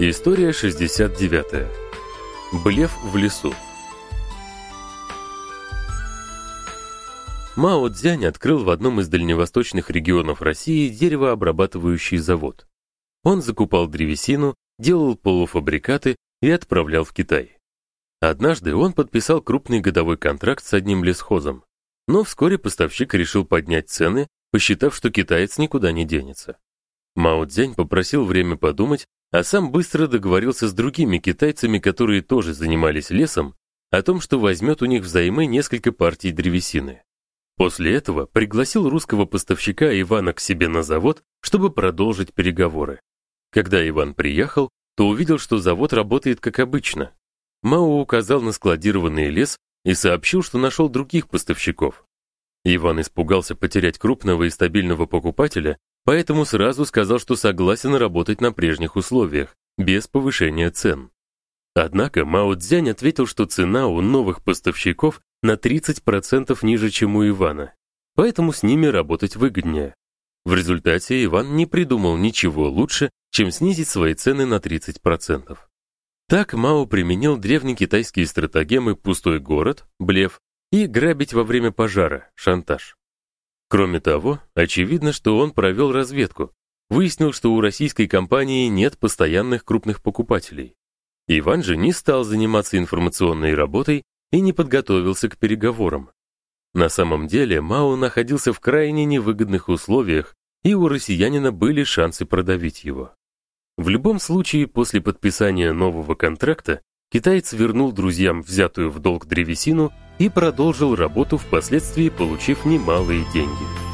История 69. Блеф в лесу. Мао Цзянь открыл в одном из дальневосточных регионов России деревообрабатывающий завод. Он закупал древесину, делал полуфабрикаты и отправлял в Китай. Однажды он подписал крупный годовой контракт с одним лесхозом, но вскоре поставщик решил поднять цены, посчитав, что китаец никуда не денется. Мао Цзянь попросил время подумать а сам быстро договорился с другими китайцами, которые тоже занимались лесом, о том, что возьмет у них взаймы несколько партий древесины. После этого пригласил русского поставщика Ивана к себе на завод, чтобы продолжить переговоры. Когда Иван приехал, то увидел, что завод работает как обычно. Мао указал на складированный лес и сообщил, что нашел других поставщиков. Иван испугался потерять крупного и стабильного покупателя поэтому сразу сказал, что согласен работать на прежних условиях, без повышения цен. Однако Мао Цзянь ответил, что цена у новых поставщиков на 30% ниже, чем у Ивана, поэтому с ними работать выгоднее. В результате Иван не придумал ничего лучше, чем снизить свои цены на 30%. Так Мао применил древнекитайские стратагемы «пустой город» — блеф и «грабить во время пожара» — шантаж. Кроме того, очевидно, что он провел разведку, выяснил, что у российской компании нет постоянных крупных покупателей. Иван же не стал заниматься информационной работой и не подготовился к переговорам. На самом деле, Мао находился в крайне невыгодных условиях, и у россиянина были шансы продавить его. В любом случае, после подписания нового контракта китаец вернул друзьям взятую в долг древесину и продолжил работу, впоследствии получив немалые деньги.